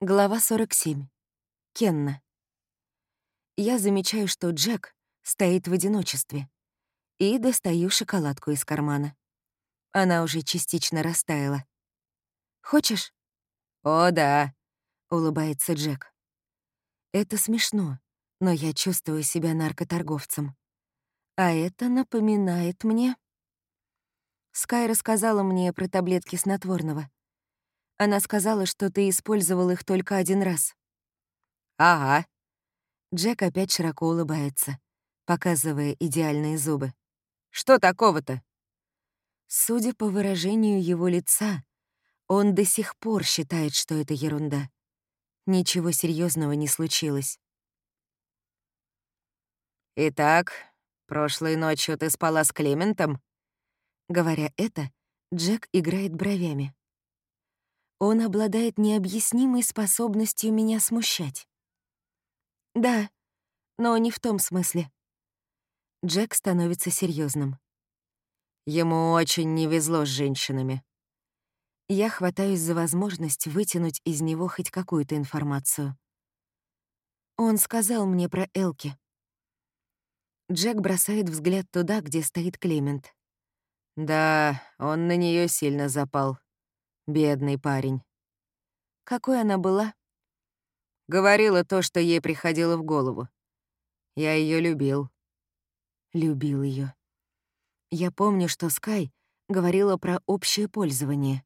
Глава 47. Кенна. Я замечаю, что Джек стоит в одиночестве, и достаю шоколадку из кармана. Она уже частично растаяла. «Хочешь?» «О, да», — улыбается Джек. Это смешно, но я чувствую себя наркоторговцем. А это напоминает мне... Скай рассказала мне про таблетки снотворного. Она сказала, что ты использовал их только один раз. «Ага». Джек опять широко улыбается, показывая идеальные зубы. «Что такого-то?» Судя по выражению его лица, он до сих пор считает, что это ерунда. Ничего серьезного не случилось. «Итак, прошлой ночью ты спала с Клементом?» Говоря это, Джек играет бровями. Он обладает необъяснимой способностью меня смущать. Да, но не в том смысле. Джек становится серьезным. Ему очень не везло с женщинами. Я хватаюсь за возможность вытянуть из него хоть какую-то информацию. Он сказал мне про Элки. Джек бросает взгляд туда, где стоит Клемент. Да, он на нее сильно запал. Бедный парень. Какой она была? Говорила то, что ей приходило в голову. Я ее любил. Любил ее. Я помню, что Скай говорила про общее пользование.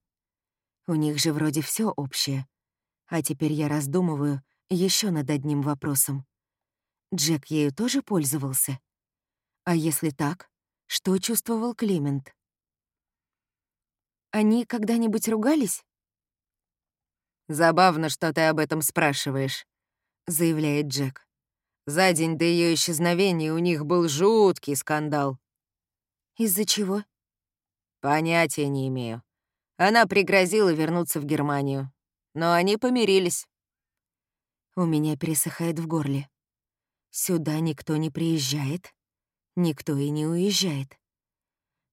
У них же вроде все общее. А теперь я раздумываю еще над одним вопросом. Джек ею тоже пользовался? А если так, что чувствовал Климент? Они когда-нибудь ругались? «Забавно, что ты об этом спрашиваешь», — заявляет Джек. За день до ее исчезновения у них был жуткий скандал. Из-за чего? Понятия не имею. Она пригрозила вернуться в Германию. Но они помирились. У меня пересыхает в горле. Сюда никто не приезжает, никто и не уезжает.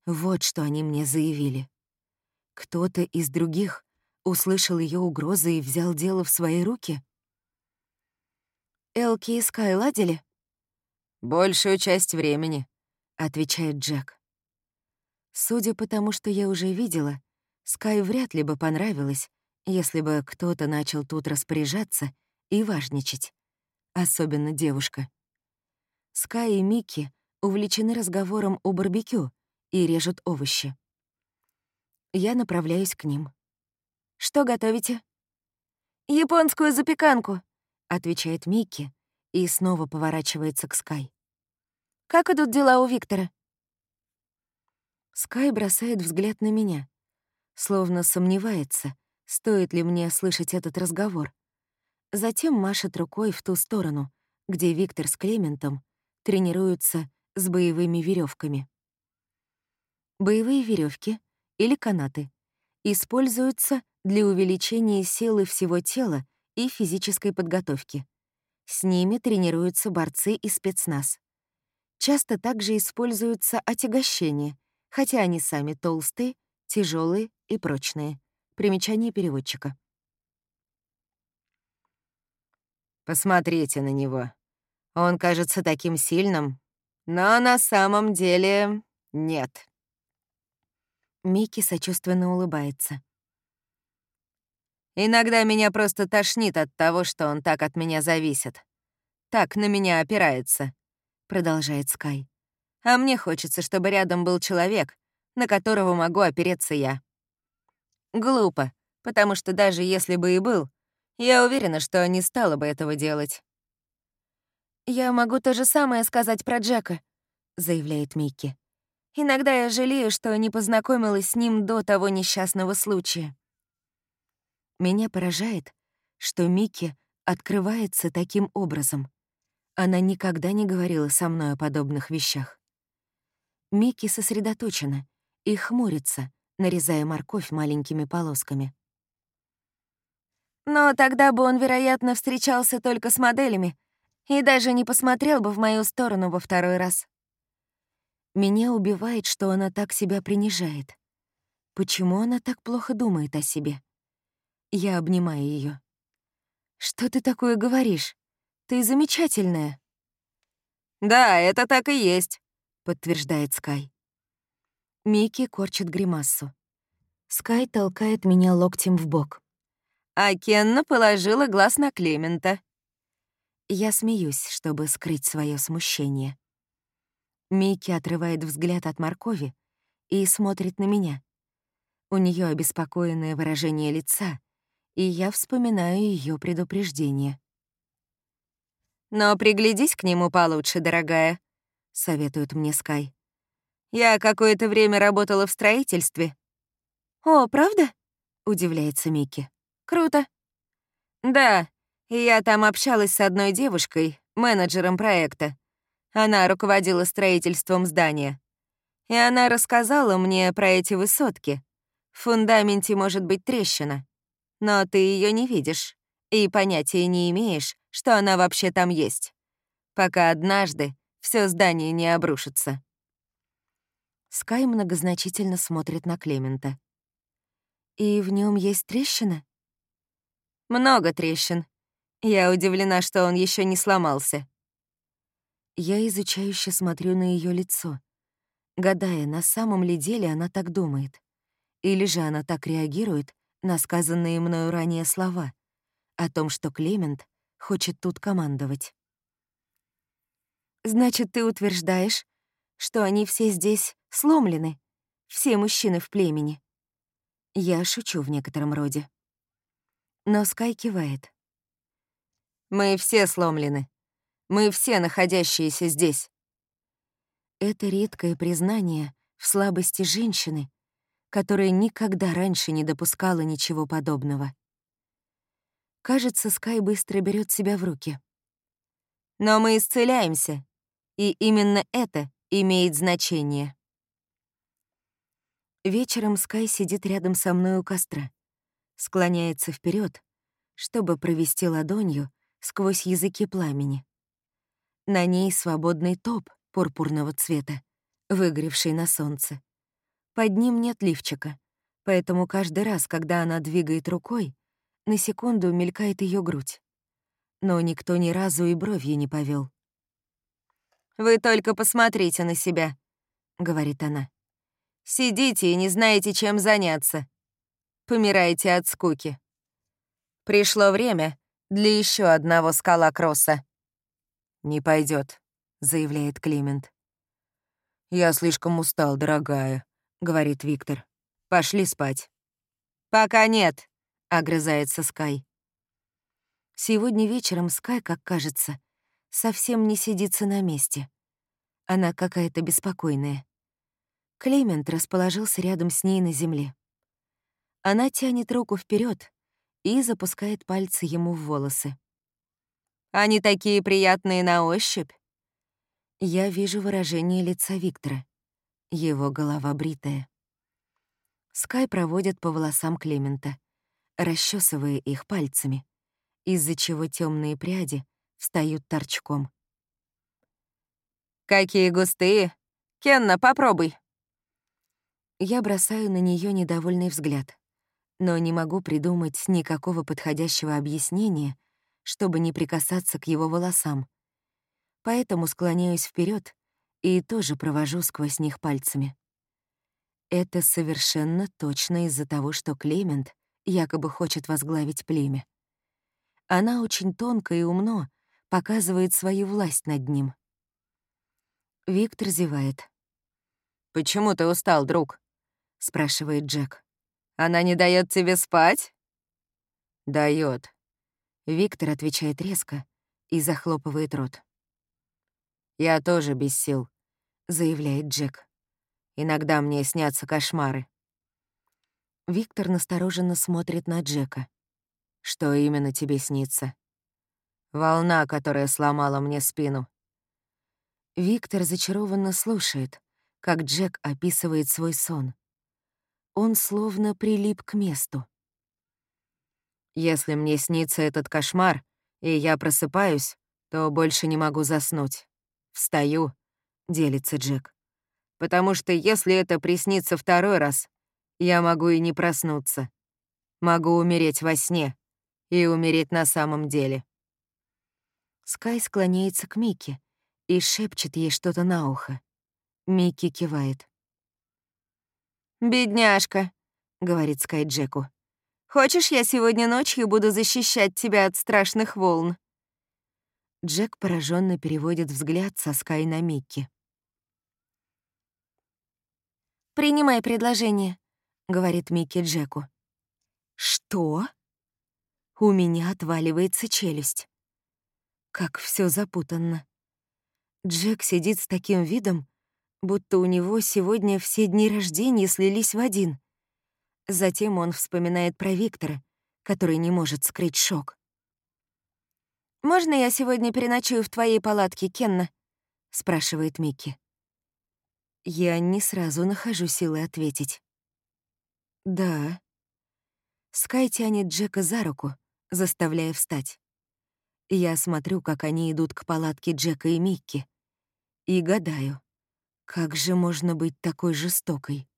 Вот что они мне заявили. Кто-то из других услышал ее угрозы и взял дело в свои руки? Элки и Скай ладили? «Большую часть времени», — отвечает Джек. Судя по тому, что я уже видела, Скай вряд ли бы понравилось, если бы кто-то начал тут распоряжаться и важничать. Особенно девушка. Скай и Микки увлечены разговором о барбекю и режут овощи. Я направляюсь к ним. «Что готовите?» «Японскую запеканку», — отвечает Микки и снова поворачивается к Скай. «Как идут дела у Виктора?» Скай бросает взгляд на меня, словно сомневается, стоит ли мне слышать этот разговор. Затем машет рукой в ту сторону, где Виктор с Клементом тренируются с боевыми веревками. Боевые веревки или канаты используются для увеличения силы всего тела и физической подготовки. С ними тренируются борцы и спецназ. Часто также используются отягощения, хотя они сами толстые, тяжелые и прочные. Примечание переводчика. Посмотрите на него. Он кажется таким сильным, но на самом деле нет. Микки сочувственно улыбается. «Иногда меня просто тошнит от того, что он так от меня зависит. Так на меня опирается», — продолжает Скай. «А мне хочется, чтобы рядом был человек, на которого могу опереться я». Глупо, потому что даже если бы и был, я уверена, что не стала бы этого делать. «Я могу то же самое сказать про Джека», — заявляет Микки. Иногда я жалею, что не познакомилась с ним до того несчастного случая. Меня поражает, что Микки открывается таким образом. Она никогда не говорила со мной о подобных вещах. Микки сосредоточена и хмурится, нарезая морковь маленькими полосками. Но тогда бы он, вероятно, встречался только с моделями и даже не посмотрел бы в мою сторону во второй раз. Меня убивает, что она так себя принижает. Почему она так плохо думает о себе? Я обнимаю ее. Что ты такое говоришь? Ты замечательная. Да, это так и есть, подтверждает Скай. Микки корчит гримассу. Скай толкает меня локтем в бок. А Кенна положила глаз на Клемента. Я смеюсь, чтобы скрыть свое смущение. Микки отрывает взгляд от моркови и смотрит на меня. У нее обеспокоенное выражение лица, и я вспоминаю ее предупреждение. «Но приглядись к нему получше, дорогая», — советует мне Скай. «Я какое-то время работала в строительстве». «О, правда?» — удивляется Микки. «Круто». «Да, я там общалась с одной девушкой, менеджером проекта. Она руководила строительством здания. И она рассказала мне про эти высотки. В фундаменте может быть трещина. Но ты ее не видишь и понятия не имеешь, что она вообще там есть. Пока однажды все здание не обрушится. Скай многозначительно смотрит на Клемента. «И в нем есть трещина?» «Много трещин. Я удивлена, что он еще не сломался». Я изучающе смотрю на ее лицо, гадая, на самом ли деле она так думает. Или же она так реагирует на сказанные мною ранее слова о том, что Клемент хочет тут командовать. «Значит, ты утверждаешь, что они все здесь сломлены, все мужчины в племени?» Я шучу в некотором роде. Но Скай кивает. «Мы все сломлены. Мы все находящиеся здесь». Это редкое признание в слабости женщины, которая никогда раньше не допускала ничего подобного. Кажется, Скай быстро берет себя в руки. Но мы исцеляемся, и именно это имеет значение. Вечером Скай сидит рядом со мной у костра, склоняется вперед, чтобы провести ладонью сквозь языки пламени. На ней свободный топ пурпурного цвета, выгоревший на солнце. Под ним нет лифчика, поэтому каждый раз, когда она двигает рукой, на секунду мелькает ее грудь. Но никто ни разу и бровью не повел. «Вы только посмотрите на себя», — говорит она. «Сидите и не знаете, чем заняться. Помираете от скуки. Пришло время для еще одного скала Кросса». «Не пойдет, заявляет Климент. «Я слишком устал, дорогая», — говорит Виктор. «Пошли спать». «Пока нет», — огрызается Скай. Сегодня вечером Скай, как кажется, совсем не сидится на месте. Она какая-то беспокойная. Клемент расположился рядом с ней на земле. Она тянет руку вперед и запускает пальцы ему в волосы. Они такие приятные на ощупь. Я вижу выражение лица Виктора. Его голова бритая. Скай проводит по волосам Клемента, расчесывая их пальцами, из-за чего темные пряди встают торчком. «Какие густые! Кенна, попробуй!» Я бросаю на нее недовольный взгляд, но не могу придумать никакого подходящего объяснения, чтобы не прикасаться к его волосам. Поэтому склоняюсь вперед и тоже провожу сквозь них пальцами. Это совершенно точно из-за того, что Клемент якобы хочет возглавить племя. Она очень тонко и умно показывает свою власть над ним. Виктор зевает. «Почему ты устал, друг?» — спрашивает Джек. «Она не дает тебе спать?» Дает. Виктор отвечает резко и захлопывает рот. «Я тоже без сил», — заявляет Джек. «Иногда мне снятся кошмары». Виктор настороженно смотрит на Джека. «Что именно тебе снится?» «Волна, которая сломала мне спину». Виктор зачарованно слушает, как Джек описывает свой сон. Он словно прилип к месту. Если мне снится этот кошмар, и я просыпаюсь, то больше не могу заснуть. Встаю, — делится Джек. Потому что если это приснится второй раз, я могу и не проснуться. Могу умереть во сне, и умереть на самом деле. Скай склоняется к Микки и шепчет ей что-то на ухо. Микки кивает. «Бедняжка», — говорит Скай Джеку. «Хочешь, я сегодня ночью буду защищать тебя от страшных волн?» Джек пораженно переводит взгляд со Скай на Микки. «Принимай предложение», — говорит Микки Джеку. «Что?» У меня отваливается челюсть. Как все запутанно. Джек сидит с таким видом, будто у него сегодня все дни рождения слились в один. Затем он вспоминает про Виктора, который не может скрыть шок. «Можно я сегодня переночую в твоей палатке, Кенна?» — спрашивает Микки. Я не сразу нахожу силы ответить. «Да». Скай тянет Джека за руку, заставляя встать. Я смотрю, как они идут к палатке Джека и Микки, и гадаю, как же можно быть такой жестокой?